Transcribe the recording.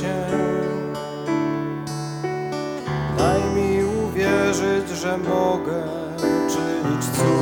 się. Daj mi uwierzyć, że mogę czynić cuda w Twojej